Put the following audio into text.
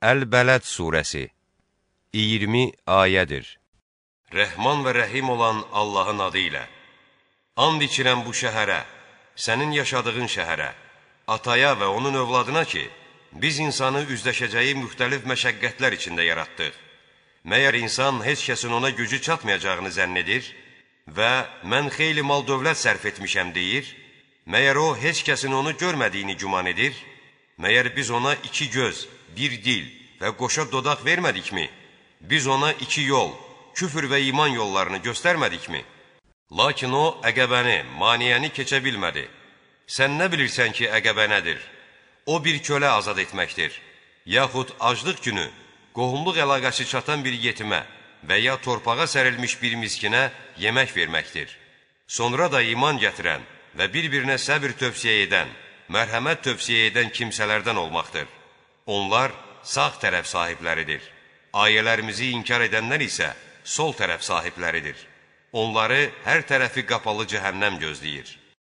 Əl-Bələd surəsi 20 ayədir. Rəhman və rəhim olan Allahın adı ilə And içirəm bu şəhərə, sənin yaşadığın şəhərə, ataya və onun övladına ki, biz insanı üzləşəcəyi müxtəlif məşəqqətlər içində yaratdıq. Məyər insan heç kəsin ona gücü çatmayacağını zənn edir və mən xeyli mal dövlət sərf etmişəm deyir, məyər o heç kəsin onu görmədiyini güman edir, məyər biz ona iki göz, bir dil və qoşa dodaq vermədikmi? Biz ona iki yol, küfür və iman yollarını göstərmədikmi? Lakin o, əqəbəni, maniyəni keçə bilmədi. Sən nə bilirsən ki, əqəbə nədir? O, bir kölə azad etməkdir. Yaxud aclıq günü, qohumluq əlaqəsi çatan bir yetimə və ya torpağa sərilmiş bir miskinə yemək verməkdir. Sonra da iman gətirən və bir-birinə səbir tövsiyə edən, mərhəmət tövsiyə edən kimsələrdən olmaqdır. Onlar sağ tərəf sahibləridir. Ayələrimizi inkar edənlər isə sol tərəf sahibləridir. Onları hər tərəfi qapalı cəhənnəm gözləyir.